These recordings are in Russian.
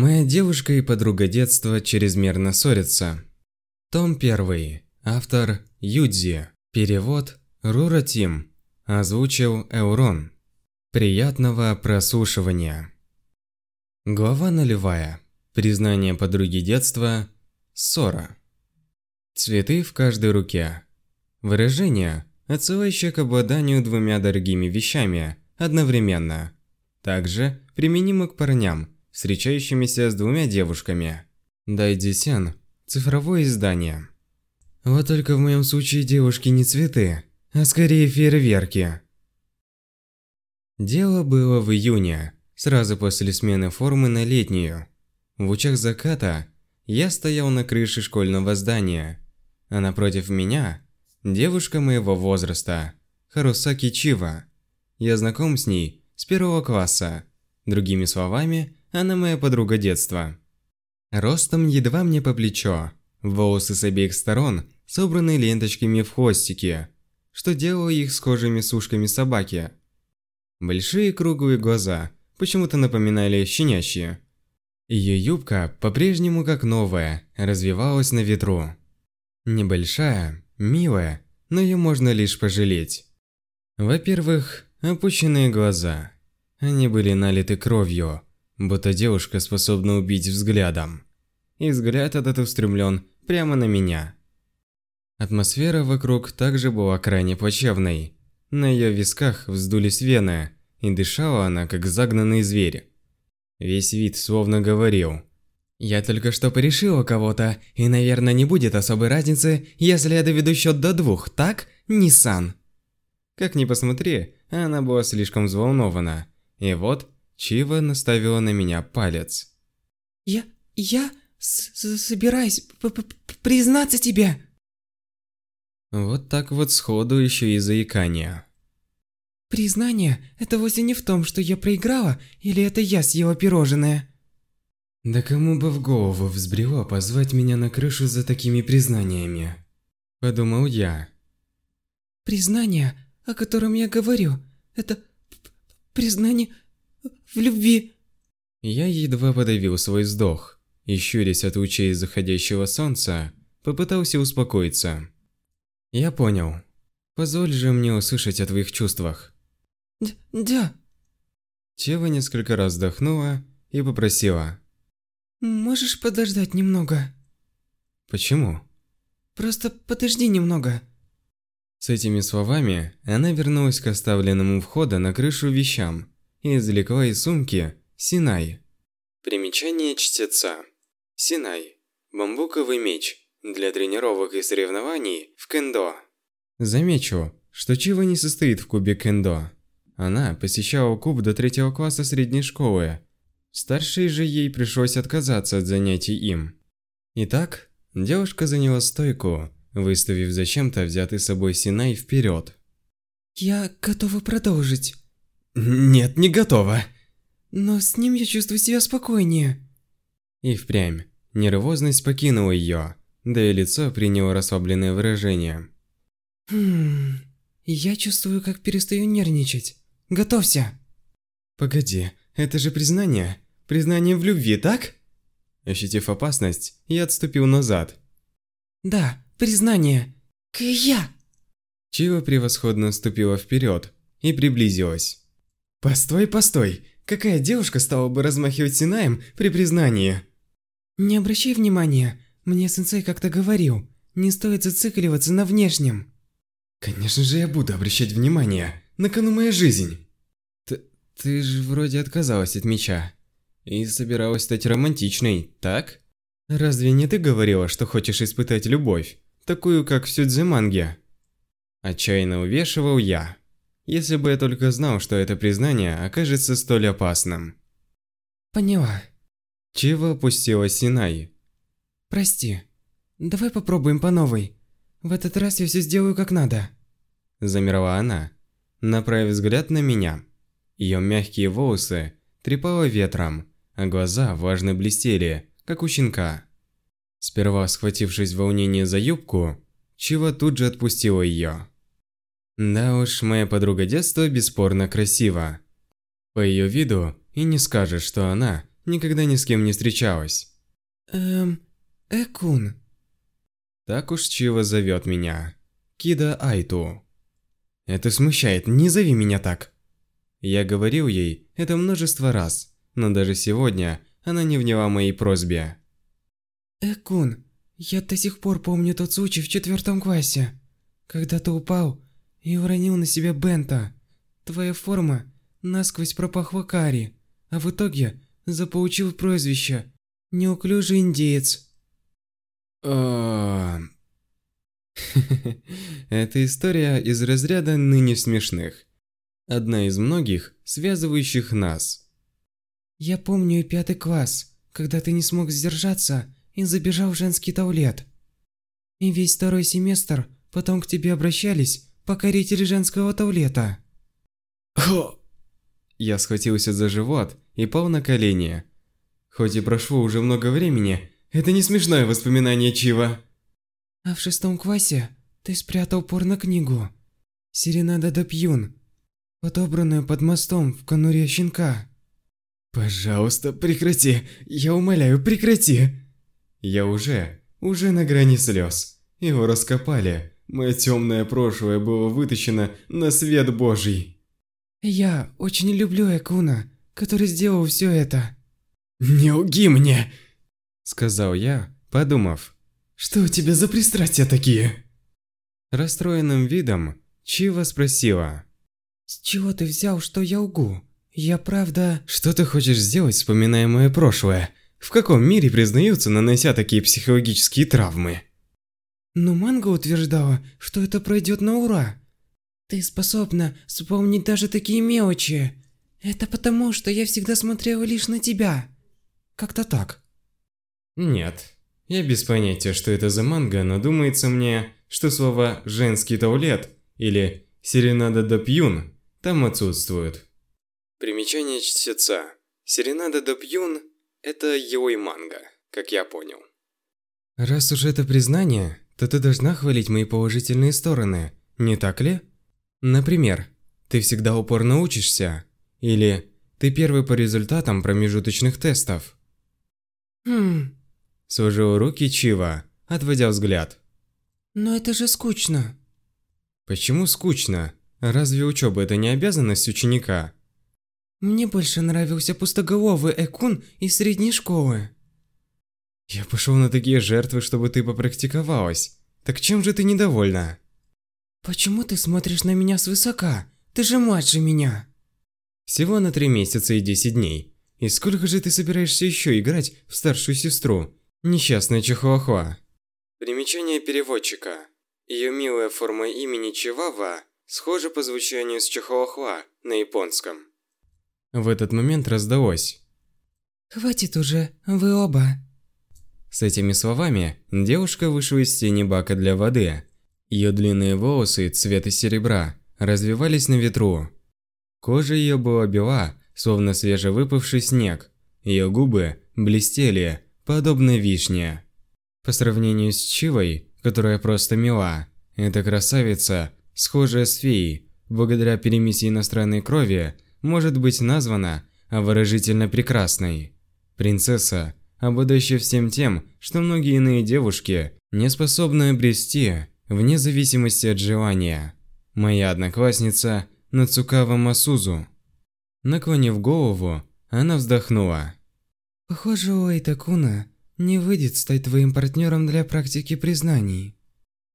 Моя девушка и подруга детства чрезмерно ссорятся. Том 1. Автор Юдзи. Перевод Рура Тим. Озвучил Эурон. Приятного прослушивания. Глава нулевая. Признание подруги детства. Ссора. Цветы в каждой руке. Выражение, отсылающее к обладанию двумя дорогими вещами одновременно. Также применимо к парням, встречающимися с двумя девушками. Дайдисян – цифровое издание. Вот только в моем случае девушки не цветы, а скорее фейерверки. Дело было в июне, сразу после смены формы на летнюю. В лучах заката я стоял на крыше школьного здания, а напротив меня – девушка моего возраста, Харусаки Чива. Я знаком с ней с первого класса. Другими словами, она моя подруга детства. Ростом едва мне по плечо, волосы с обеих сторон собраны ленточками в хвостике, что делало их схожими с ушками собаки. Большие круглые глаза почему-то напоминали щенячьи. Ее юбка, по-прежнему как новая, развивалась на ветру. Небольшая, милая, но ее можно лишь пожалеть. Во-первых, опущенные глаза. Они были налиты кровью, будто девушка способна убить взглядом. И взгляд этот устремлен прямо на меня. Атмосфера вокруг также была крайне плачевной. На ее висках вздулись вены, и дышала она, как загнанный зверь. Весь вид словно говорил. «Я только что порешила кого-то, и, наверное, не будет особой разницы, если я доведу счет до двух, так, Ниссан?» Как ни посмотри, она была слишком взволнована. И вот, Чива наставила на меня палец. «Я... я... С собираюсь признаться тебе!» Вот так вот сходу еще и заикание. «Признание – это вовсе не в том, что я проиграла, или это я съела пирожное?» Да кому бы в голову взбрело позвать меня на крышу за такими признаниями? Подумал я. «Признание, о котором я говорю, это признание в любви. Я едва подавил свой вздох и, щурясь от лучей заходящего солнца, попытался успокоиться. Я понял. Позволь же мне услышать о твоих чувствах. Д да. Чева несколько раз вздохнула и попросила. Можешь подождать немного? Почему? Просто подожди немного. С этими словами она вернулась к оставленному входа на крышу вещам и извлекла из сумки Синай. Примечание чтеца. Синай. Бамбуковый меч для тренировок и соревнований в кендо. Замечу, что Чива не состоит в клубе кендо. Она посещала клуб до третьего класса средней школы. Старшей же ей пришлось отказаться от занятий им. Итак, девушка заняла стойку, выставив зачем-то взятый с собой Синай вперед. «Я готова продолжить». Нет, не готова. Но с ним я чувствую себя спокойнее. И впрямь, нервозность покинула ее, да и лицо приняло расслабленное выражение. Хм, я чувствую, как перестаю нервничать. Готовься. Погоди, это же признание. Признание в любви, так? Ощутив опасность, я отступил назад. Да, признание. Кия. Чива превосходно ступила вперед и приблизилась. Постой, постой. Какая девушка стала бы размахивать синаем при признании? Не обращай внимания. Мне сенсей как-то говорил. Не стоит зацикливаться на внешнем. Конечно же я буду обращать внимание. На кону моя жизнь. Ты, ты же вроде отказалась от меча. И собиралась стать романтичной, так? Разве не ты говорила, что хочешь испытать любовь? Такую, как в Сюдзиманге? Отчаянно увешивал я. Если бы я только знал, что это признание окажется столь опасным. Поняла. Чего опустила Синай? Прости. Давай попробуем по новой. В этот раз я все сделаю как надо. Замерла она, направив взгляд на меня. Ее мягкие волосы трепало ветром, а глаза влажно блестели, как у щенка. Сперва схватившись в волнении за юбку, Чива тут же отпустила ее. Да уж, моя подруга детства бесспорно красива. По ее виду и не скажешь, что она никогда ни с кем не встречалась. Эм, Экун. Так уж Чива зовет меня. Кида Айту. Это смущает, не зови меня так. Я говорил ей это множество раз, но даже сегодня она не вняла моей просьбе. Экун, я до сих пор помню тот случай в четвертом классе, когда ты упал и уронил на себя Бента. Твоя форма насквозь пропахла карри, а в итоге заполучил прозвище «Неуклюжий индеец». А. Это история из разряда ныне смешных. Одна из многих, связывающих нас. Я помню и пятый класс, когда ты не смог сдержаться и забежал в женский туалет. И весь второй семестр потом к тебе обращались покорители женского туалета. Хо! Я схватился за живот и пал на колени. Хоть и прошло уже много времени, это не смешное воспоминание Чива. А в шестом классе ты спрятал порно-книгу «Серенада до Пьюн», подобранную под мостом в конуре щенка. Пожалуйста, прекрати, я умоляю, прекрати. Я уже, уже на грани слез. Его раскопали. Мое темное прошлое было вытащено на свет Божий. Я очень люблю Экуна, который сделал все это. «Не лги мне!» Сказал я, подумав. «Что у тебя за пристрастия такие?» Расстроенным видом Чива спросила. «С чего ты взял, что я лгу? Я правда...» «Что ты хочешь сделать, вспоминая мое прошлое? В каком мире признаются, нанося такие психологические травмы?» Но Манга утверждала, что это пройдет на ура. Ты способна вспомнить даже такие мелочи. Это потому, что я всегда смотрела лишь на тебя. Как-то так. Нет. Я без понятия, что это за манга, но думается мне, что слова «женский туалет» или «серенада до пьюн» там отсутствуют. Примечание чтеца. Серенада до пьюн – это его и манга, как я понял. Раз уж это признание, то ты должна хвалить мои положительные стороны, не так ли? Например, ты всегда упорно учишься, или ты первый по результатам промежуточных тестов. Хм. Сложил руки Чива, отводя взгляд. Но это же скучно. Почему скучно? Разве учеба это не обязанность ученика? Мне больше нравился пустоголовый Экун из средней школы. Я пошел на такие жертвы, чтобы ты попрактиковалась. Так чем же ты недовольна? Почему ты смотришь на меня свысока? Ты же младше меня. Всего на три месяца и десять дней. И сколько же ты собираешься еще играть в старшую сестру? Несчастная Чихуахуа. Примечание переводчика. Ее милая форма имени Чивава схожа по звучанию с Чихуахуа на японском. В этот момент раздалось. Хватит уже, вы оба. С этими словами девушка вышла из тени бака для воды. Ее длинные волосы цвета серебра развивались на ветру. Кожа ее была бела, словно свежевыпавший снег. Ее губы блестели, подобно вишне. По сравнению с Чивой, которая просто мила, эта красавица, схожая с феей, благодаря перемеси иностранной крови, может быть названа обворожительно прекрасной. Принцесса обладающая всем тем, что многие иные девушки не способны обрести, вне зависимости от желания. Моя одноклассница Нацукава Масузу. Наклонив голову, она вздохнула. Похоже, у Айтакуна не выйдет стать твоим партнером для практики признаний.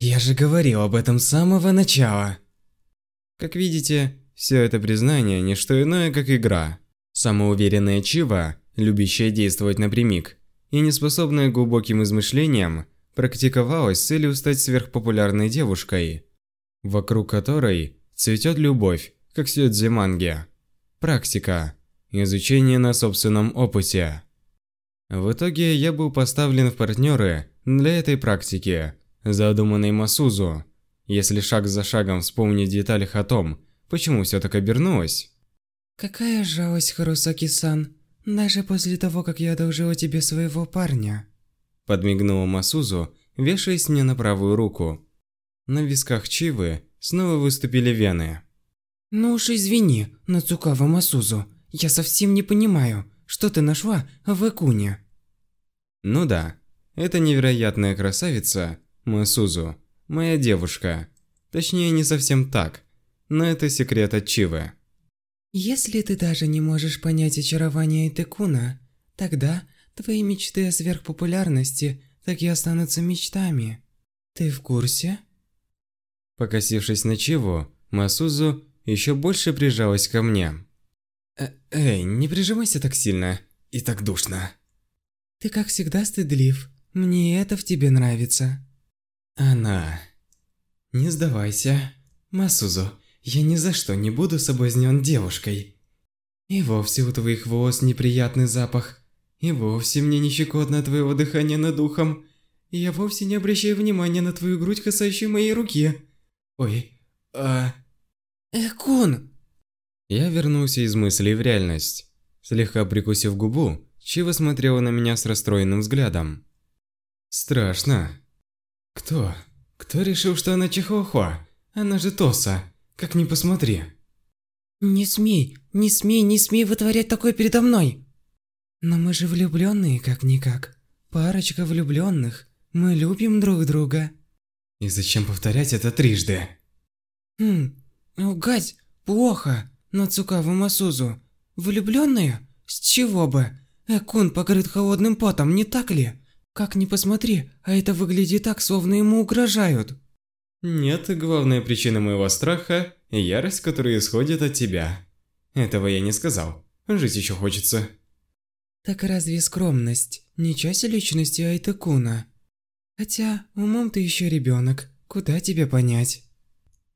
Я же говорил об этом с самого начала. Как видите, все это признание не что иное, как игра. Самоуверенная Чива любящая действовать напрямик, и неспособная к глубоким измышлениям, практиковалась с целью стать сверхпопулярной девушкой, вокруг которой цветет любовь, как сюдзи манги. Практика. Изучение на собственном опыте. В итоге я был поставлен в партнеры для этой практики, задуманной Масузу. Если шаг за шагом вспомнить деталях о том, почему все так обернулось. Какая жалость, Харусаки-сан. Даже после того, как я одолжила тебе своего парня. Подмигнула Масузу, вешаясь мне на правую руку. На висках Чивы снова выступили вены. Ну уж извини, Нацукава Масузу. Я совсем не понимаю, что ты нашла в Экуне? Ну да, это невероятная красавица, Масузу, моя девушка. Точнее, не совсем так, но это секрет от Чивы. Если ты даже не можешь понять очарование Этекуна, тогда твои мечты о сверхпопулярности так и останутся мечтами. Ты в курсе? Покосившись на Чиву, Масузу еще больше прижалась ко мне. Э Эй, не прижимайся так сильно и так душно. Ты как всегда стыдлив. Мне это в тебе нравится. Она. Не сдавайся, Масузу. Я ни за что не буду соблазнен девушкой. И вовсе у твоих волос неприятный запах. И вовсе мне не щекотно твоего дыхания над ухом. И я вовсе не обращаю внимания на твою грудь, касающую моей руки. Ой, а... Экун! Я вернулся из мыслей в реальность. Слегка прикусив губу, Чива смотрела на меня с расстроенным взглядом. Страшно. Кто? Кто решил, что она Чихуахуа? Она же Тоса. Как ни посмотри. Не смей, не смей, не смей вытворять такое передо мной. Но мы же влюбленные как-никак. Парочка влюбленных. Мы любим друг друга. И зачем повторять это трижды? Хм, лгать плохо, Нацукава Масузу. Влюбленные? С чего бы? Экун покрыт холодным потом, не так ли? Как ни посмотри, а это выглядит так, словно ему угрожают. Нет, главная причина моего страха – ярость, которая исходит от тебя. Этого я не сказал. Жить еще хочется. Так разве скромность не часть личности Айтакуна? Хотя, умом ты еще ребенок, куда тебе понять?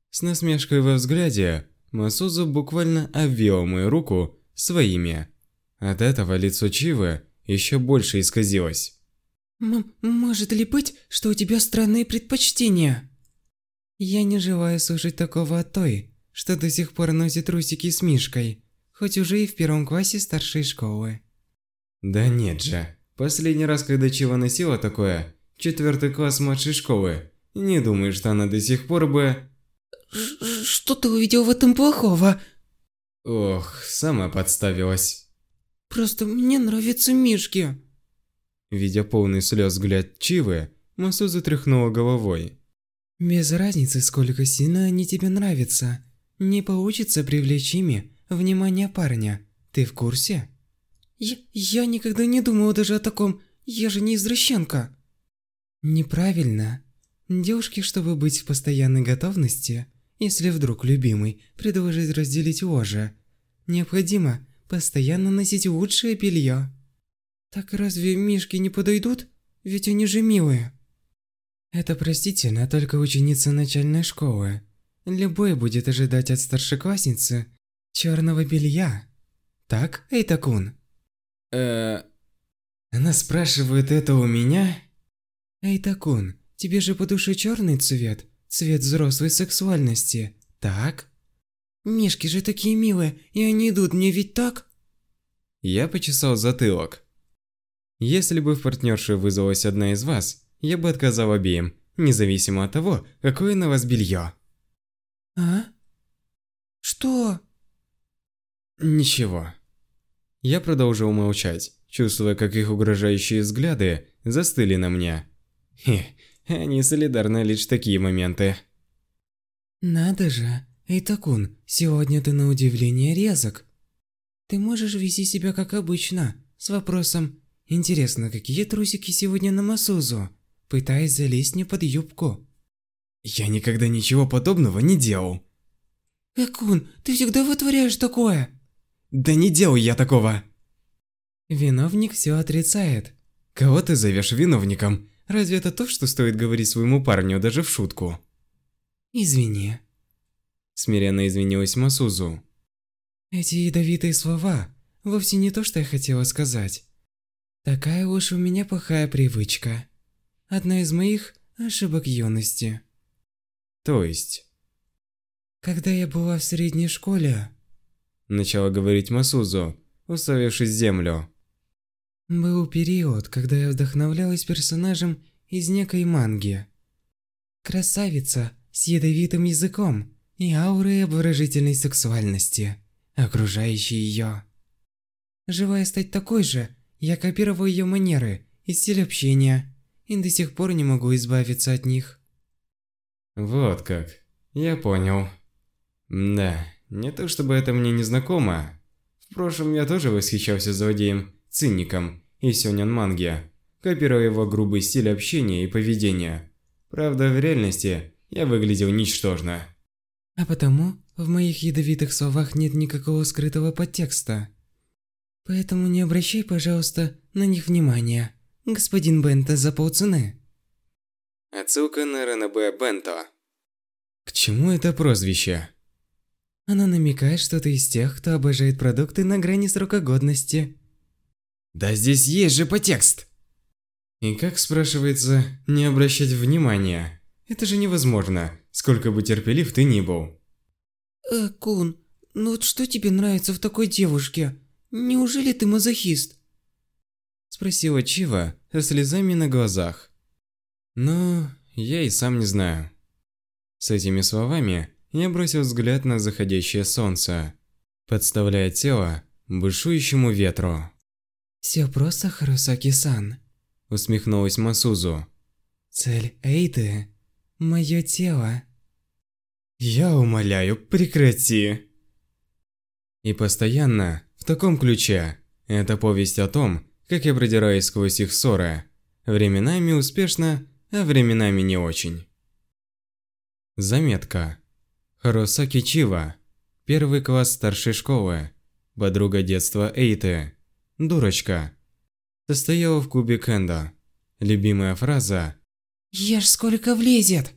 С насмешкой во взгляде, Масузу буквально обвил мою руку своими. От этого лицо Чивы еще больше исказилось. М может ли быть, что у тебя странные предпочтения? Я не желаю слушать такого от той, что до сих пор носит трусики с Мишкой, хоть уже и в первом классе старшей школы. Да нет же. Последний раз, когда Чива носила такое, четвертый класс младшей школы, не думаю, что она до сих пор бы... Что ты увидел в этом плохого? Ох, сама подставилась. Просто мне нравятся Мишки. Видя полный слез взгляд Чивы, Масу затряхнула головой. Без разницы, сколько сильно они тебе нравятся. Не получится привлечь ими внимание парня. Ты в курсе? Я, я никогда не думала даже о таком. Я же не извращенка. Неправильно. Девушке, чтобы быть в постоянной готовности, если вдруг любимый предложит разделить ложе, необходимо постоянно носить лучшее белье. Так разве мишки не подойдут? Ведь они же милые. Это простительно только ученица начальной школы. Любой будет ожидать от старшеклассницы черного белья. Так, Эйтакун? Э, Она спрашивает это у меня? Эйтакун, тебе же по душе черный цвет, цвет взрослой сексуальности, так? Мишки же такие милые, и они идут мне ведь так? Я почесал затылок. Если бы в партнерше вызвалась одна из вас, я бы отказал обеим, независимо от того, какое на вас белье. А? Что? Ничего. Я продолжил молчать, чувствуя, как их угрожающие взгляды застыли на мне. Хе, они солидарны лишь в такие моменты. Надо же, Эйтакун, сегодня ты на удивление резок. Ты можешь вести себя как обычно, с вопросом «Интересно, какие трусики сегодня на Масузу?» Пытаясь залезть мне под юбку. Я никогда ничего подобного не делал. Экун, ты всегда вытворяешь такое. Да не делал я такого. Виновник все отрицает. Кого ты зовешь виновником? Разве это то, что стоит говорить своему парню даже в шутку? Извини. Смиренно извинилась Масузу. Эти ядовитые слова вовсе не то, что я хотела сказать. Такая уж у меня плохая привычка. Одна из моих ошибок юности. То есть? Когда я была в средней школе... Начала говорить Масузу, уставившись в землю. Был период, когда я вдохновлялась персонажем из некой манги. Красавица с ядовитым языком и аурой обворожительной сексуальности, окружающей ее. Желая стать такой же, я копировал ее манеры и стиль общения, и до сих пор не могу избавиться от них. Вот как. Я понял. Да, не то чтобы это мне не знакомо. В прошлом я тоже восхищался злодеем, циником и сёнэн манги, копируя его грубый стиль общения и поведения. Правда, в реальности я выглядел ничтожно. А потому в моих ядовитых словах нет никакого скрытого подтекста. Поэтому не обращай, пожалуйста, на них внимания, господин Бента за полцены. Отсылка на Ранабе Бенто. К чему это прозвище? Оно намекает, что ты из тех, кто обожает продукты на грани срока годности. Да здесь есть же подтекст! И как, спрашивается, не обращать внимания? Это же невозможно, сколько бы терпелив ты ни был. Э, Кун, ну вот что тебе нравится в такой девушке? Неужели ты мазохист? Спросила Чива со слезами на глазах. Ну, я и сам не знаю. С этими словами я бросил взгляд на заходящее солнце, подставляя тело бушующему ветру. Все просто, Харусаки-сан. Усмехнулась Масузу. Цель Эйды – мое тело. Я умоляю, прекрати. И постоянно в таком ключе. Это повесть о том, как я продираюсь сквозь их ссоры. Временами успешно, а временами не очень. Заметка. Харосаки Чива. Первый класс старшей школы. Подруга детства Эйты. Дурочка. Состояла в клубе Кендо. Любимая фраза «Ешь сколько влезет!»